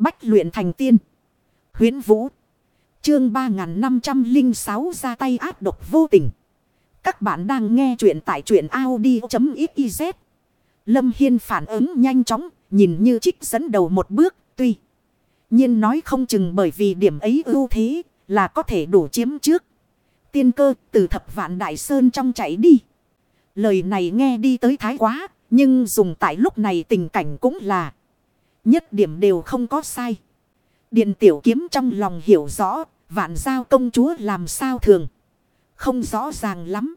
Bách luyện thành tiên. Huyến Vũ. Chương 3506 ra tay áp độc vô tình. Các bạn đang nghe truyện tại truyện Audi.xyz. Lâm Hiên phản ứng nhanh chóng, nhìn như trích dẫn đầu một bước, tuy nhiên nói không chừng bởi vì điểm ấy ưu thế là có thể đủ chiếm trước. Tiên cơ từ thập vạn đại sơn trong chạy đi. Lời này nghe đi tới thái quá, nhưng dùng tại lúc này tình cảnh cũng là nhất điểm đều không có sai. Điện tiểu kiếm trong lòng hiểu rõ, vạn giao công chúa làm sao thường. Không rõ ràng lắm.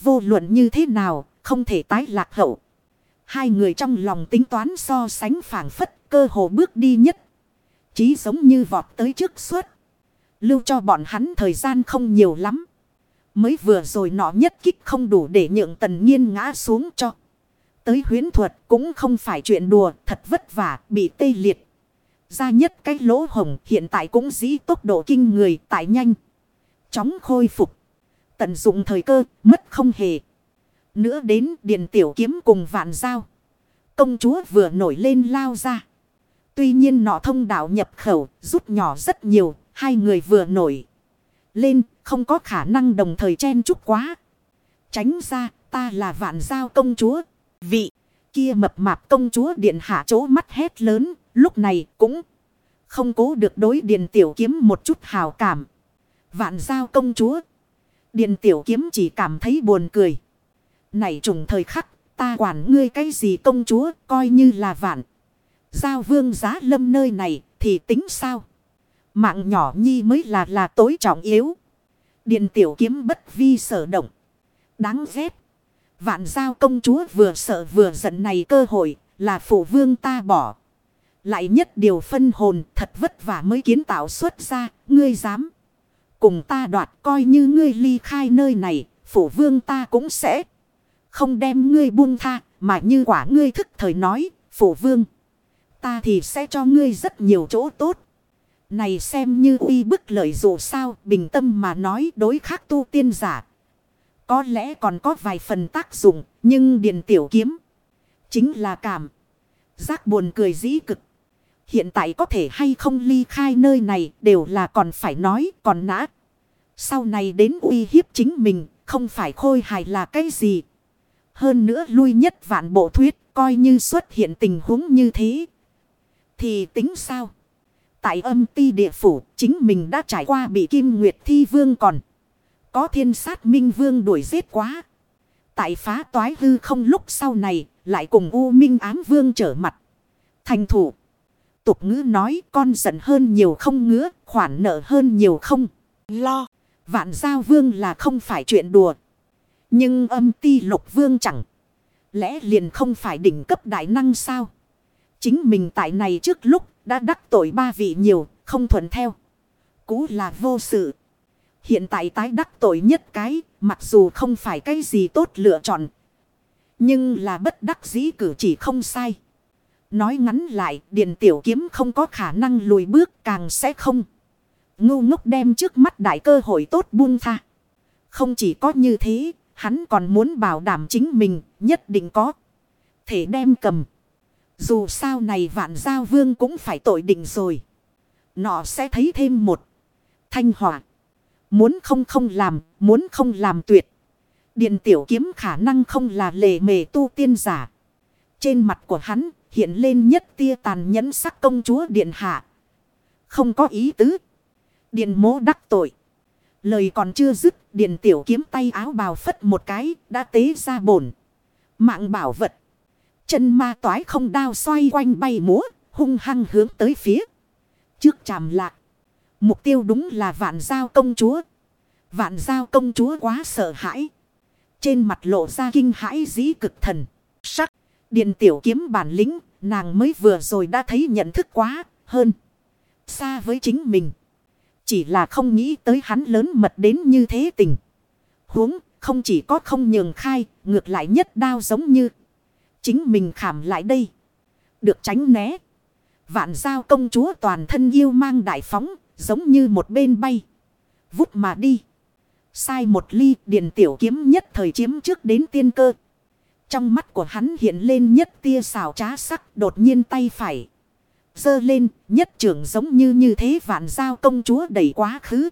Vô luận như thế nào, không thể tái lạc hậu. Hai người trong lòng tính toán so sánh phản phất, cơ hồ bước đi nhất. Chí giống như vọt tới trước suốt. Lưu cho bọn hắn thời gian không nhiều lắm. Mới vừa rồi nọ nhất kích không đủ để nhượng tần nhiên ngã xuống cho. Tới huyến thuật cũng không phải chuyện đùa, thật vất vả, bị tê liệt. Ra nhất cái lỗ hồng hiện tại cũng dĩ tốc độ kinh người tại nhanh. Chóng khôi phục. Tận dụng thời cơ, mất không hề. Nữa đến điện tiểu kiếm cùng vạn giao. Công chúa vừa nổi lên lao ra. Tuy nhiên nọ thông đạo nhập khẩu, rút nhỏ rất nhiều, hai người vừa nổi. Lên, không có khả năng đồng thời chen chúc quá. Tránh ra, ta là vạn giao công chúa. Vị kia mập mạp công chúa điện hạ chỗ mắt hét lớn, lúc này cũng không cố được đối điện tiểu kiếm một chút hào cảm. Vạn giao công chúa. Điện tiểu kiếm chỉ cảm thấy buồn cười. Này trùng thời khắc, ta quản ngươi cái gì công chúa, coi như là vạn. Giao vương giá lâm nơi này, thì tính sao? Mạng nhỏ nhi mới là là tối trọng yếu. Điện tiểu kiếm bất vi sở động. Đáng ghét. Vạn giao công chúa vừa sợ vừa giận này cơ hội là phụ vương ta bỏ. Lại nhất điều phân hồn thật vất vả mới kiến tạo xuất ra, ngươi dám. Cùng ta đoạt coi như ngươi ly khai nơi này, phụ vương ta cũng sẽ không đem ngươi buông tha, mà như quả ngươi thức thời nói, phụ vương. Ta thì sẽ cho ngươi rất nhiều chỗ tốt. Này xem như uy bức lợi dù sao, bình tâm mà nói đối khác tu tiên giả. Có lẽ còn có vài phần tác dụng, nhưng điền tiểu kiếm. Chính là cảm. Giác buồn cười dĩ cực. Hiện tại có thể hay không ly khai nơi này đều là còn phải nói còn nã. Sau này đến uy hiếp chính mình không phải khôi hài là cái gì. Hơn nữa lui nhất vạn bộ thuyết coi như xuất hiện tình huống như thế. Thì tính sao? Tại âm ti địa phủ chính mình đã trải qua bị kim nguyệt thi vương còn. Có thiên sát minh vương đuổi giết quá. Tại phá toái hư không lúc sau này lại cùng U Minh ám vương trở mặt. Thành thủ. Tục ngữ nói con giận hơn nhiều không ngứa, khoản nợ hơn nhiều không. Lo. Vạn giao vương là không phải chuyện đùa. Nhưng âm ti lục vương chẳng. Lẽ liền không phải đỉnh cấp đại năng sao? Chính mình tại này trước lúc đã đắc tội ba vị nhiều, không thuận theo. Cú là vô sự. Hiện tại tái đắc tội nhất cái, mặc dù không phải cái gì tốt lựa chọn. Nhưng là bất đắc dĩ cử chỉ không sai. Nói ngắn lại, điện tiểu kiếm không có khả năng lùi bước càng sẽ không. Ngu ngốc đem trước mắt đại cơ hội tốt buông tha. Không chỉ có như thế, hắn còn muốn bảo đảm chính mình nhất định có. Thể đem cầm. Dù sao này vạn giao vương cũng phải tội định rồi. Nọ sẽ thấy thêm một thanh hỏa. Muốn không không làm, muốn không làm tuyệt. Điện tiểu kiếm khả năng không là lề mề tu tiên giả. Trên mặt của hắn hiện lên nhất tia tàn nhẫn sắc công chúa điện hạ. Không có ý tứ. Điện mố đắc tội. Lời còn chưa dứt, điện tiểu kiếm tay áo bào phất một cái, đã tế ra bổn. Mạng bảo vật. Chân ma toái không đao xoay quanh bay múa, hung hăng hướng tới phía. Trước chàm lạc. Mục tiêu đúng là vạn giao công chúa. Vạn giao công chúa quá sợ hãi. Trên mặt lộ ra kinh hãi dĩ cực thần. Sắc. Điện tiểu kiếm bản lĩnh. Nàng mới vừa rồi đã thấy nhận thức quá hơn. Xa với chính mình. Chỉ là không nghĩ tới hắn lớn mật đến như thế tình. Huống, không chỉ có không nhường khai. Ngược lại nhất đao giống như. Chính mình khảm lại đây. Được tránh né. Vạn giao công chúa toàn thân yêu mang đại phóng. Giống như một bên bay. Vút mà đi. Sai một ly điện tiểu kiếm nhất thời chiếm trước đến tiên cơ. Trong mắt của hắn hiện lên nhất tia xào trá sắc đột nhiên tay phải. Dơ lên, nhất trưởng giống như như thế vạn giao công chúa đẩy quá khứ.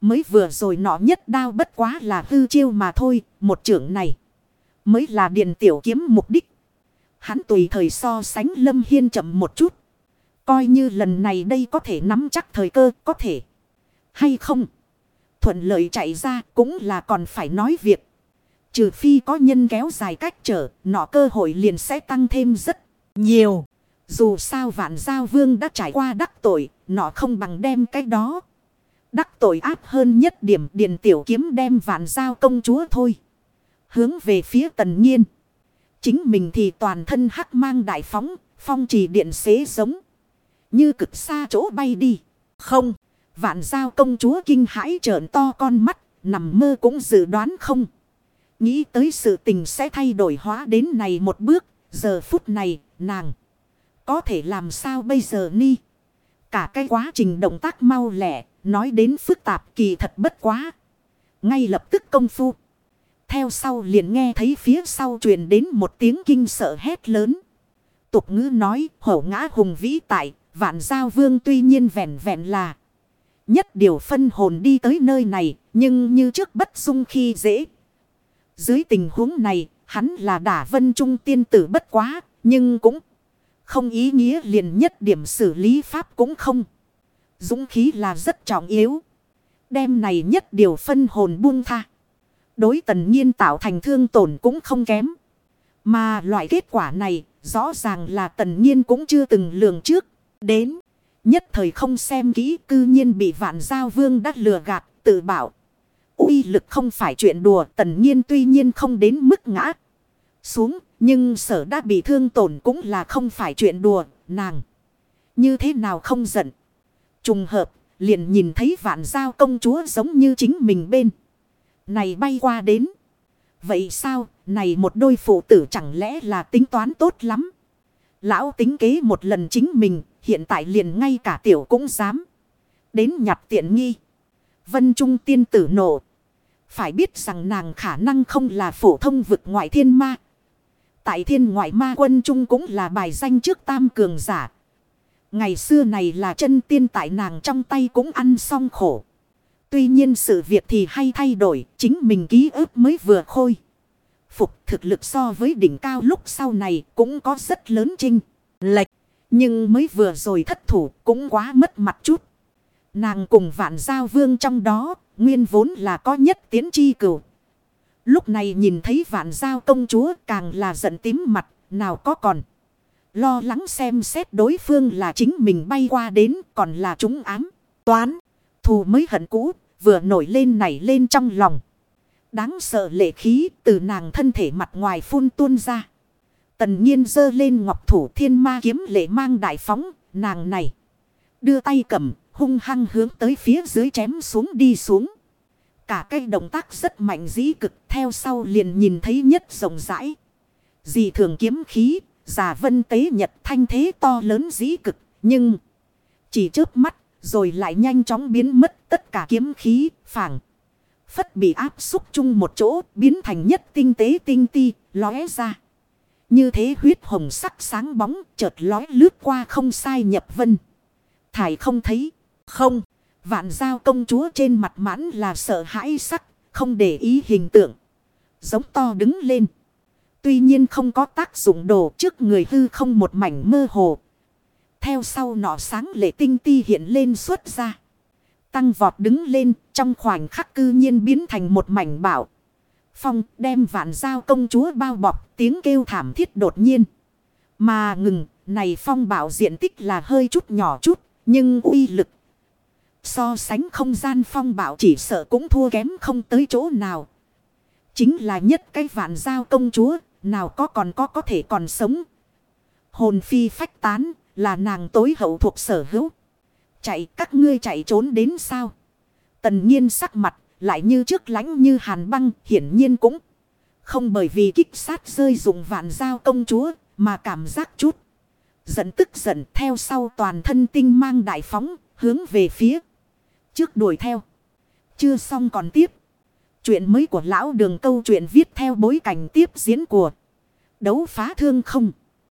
Mới vừa rồi nọ nhất đao bất quá là hư chiêu mà thôi, một trưởng này. Mới là điện tiểu kiếm mục đích. Hắn tùy thời so sánh Lâm Hiên chậm một chút. Coi như lần này đây có thể nắm chắc thời cơ, có thể. Hay không? Thuận lợi chạy ra cũng là còn phải nói việc. Trừ phi có nhân kéo dài cách trở, nọ cơ hội liền sẽ tăng thêm rất nhiều. Dù sao vạn giao vương đã trải qua đắc tội, nọ không bằng đem cái đó. Đắc tội áp hơn nhất điểm điện tiểu kiếm đem vạn giao công chúa thôi. Hướng về phía tần nhiên. Chính mình thì toàn thân hắc mang đại phóng, phong trì điện xế giống. Như cực xa chỗ bay đi. Không, vạn giao công chúa kinh hãi trợn to con mắt, nằm mơ cũng dự đoán không. Nghĩ tới sự tình sẽ thay đổi hóa đến này một bước, giờ phút này, nàng. Có thể làm sao bây giờ ni? Cả cái quá trình động tác mau lẹ, nói đến phức tạp kỳ thật bất quá. Ngay lập tức công phu. Theo sau liền nghe thấy phía sau truyền đến một tiếng kinh sợ hét lớn. Tục ngữ nói hổ ngã hùng vĩ tại, vạn giao vương tuy nhiên vẹn vẹn là. Nhất điều phân hồn đi tới nơi này, nhưng như trước bất dung khi dễ. Dưới tình huống này, hắn là đả vân trung tiên tử bất quá, nhưng cũng không ý nghĩa liền nhất điểm xử lý pháp cũng không. Dũng khí là rất trọng yếu. Đêm này nhất điều phân hồn buông tha. Đối tần nhiên tạo thành thương tổn cũng không kém. Mà loại kết quả này rõ ràng là tần nhiên cũng chưa từng lường trước. Đến nhất thời không xem kỹ cư nhiên bị vạn giao vương đắt lừa gạt tự bảo. uy lực không phải chuyện đùa tần nhiên tuy nhiên không đến mức ngã xuống. Nhưng sở đã bị thương tổn cũng là không phải chuyện đùa nàng. Như thế nào không giận. Trùng hợp liền nhìn thấy vạn giao công chúa giống như chính mình bên. Này bay qua đến. Vậy sao, này một đôi phụ tử chẳng lẽ là tính toán tốt lắm. Lão tính kế một lần chính mình, hiện tại liền ngay cả tiểu cũng dám. Đến nhặt tiện nghi. Vân Trung tiên tử nổ. Phải biết rằng nàng khả năng không là phổ thông vực ngoại thiên ma. Tại thiên ngoại ma quân Trung cũng là bài danh trước tam cường giả. Ngày xưa này là chân tiên tại nàng trong tay cũng ăn xong khổ. Tuy nhiên sự việc thì hay thay đổi, chính mình ký ức mới vừa khôi. Phục thực lực so với đỉnh cao lúc sau này cũng có rất lớn trinh, lệch. Nhưng mới vừa rồi thất thủ cũng quá mất mặt chút. Nàng cùng vạn giao vương trong đó, nguyên vốn là có nhất tiến chi cửu. Lúc này nhìn thấy vạn giao công chúa càng là giận tím mặt, nào có còn. Lo lắng xem xét đối phương là chính mình bay qua đến còn là chúng ám. Toán, thù mới hận cũ, vừa nổi lên nảy lên trong lòng. Đáng sợ lệ khí từ nàng thân thể mặt ngoài phun tuôn ra. Tần nhiên dơ lên ngọc thủ thiên ma kiếm lệ mang đại phóng, nàng này. Đưa tay cầm, hung hăng hướng tới phía dưới chém xuống đi xuống. Cả cây động tác rất mạnh dĩ cực theo sau liền nhìn thấy nhất rộng rãi. Dì thường kiếm khí, giả vân tế nhật thanh thế to lớn dĩ cực, nhưng chỉ trước mắt rồi lại nhanh chóng biến mất tất cả kiếm khí, phảng. Phất bị áp xúc chung một chỗ, biến thành nhất tinh tế tinh ti, lóe ra. Như thế huyết hồng sắc sáng bóng, chợt lói lướt qua không sai nhập vân. Thải không thấy, không. Vạn giao công chúa trên mặt mãn là sợ hãi sắc, không để ý hình tượng. Giống to đứng lên. Tuy nhiên không có tác dụng đồ trước người hư không một mảnh mơ hồ. Theo sau nọ sáng lệ tinh ti hiện lên xuất ra. Tăng vọt đứng lên trong khoảnh khắc cư nhiên biến thành một mảnh bảo. Phong đem vạn giao công chúa bao bọc tiếng kêu thảm thiết đột nhiên. Mà ngừng, này phong bảo diện tích là hơi chút nhỏ chút, nhưng uy lực So sánh không gian phong bảo chỉ sợ cũng thua kém không tới chỗ nào. Chính là nhất cái vạn giao công chúa, nào có còn có có thể còn sống. Hồn phi phách tán, là nàng tối hậu thuộc sở hữu. Chạy các ngươi chạy trốn đến sao? Tần nhiên sắc mặt, lại như trước lánh như hàn băng, hiển nhiên cũng không bởi vì kích sát rơi dùng vạn giao công chúa, mà cảm giác chút. Giận tức giận theo sau toàn thân tinh mang đại phóng, hướng về phía trước đuổi theo. Chưa xong còn tiếp. Chuyện mới của lão đường câu chuyện viết theo bối cảnh tiếp diễn của đấu phá thương không.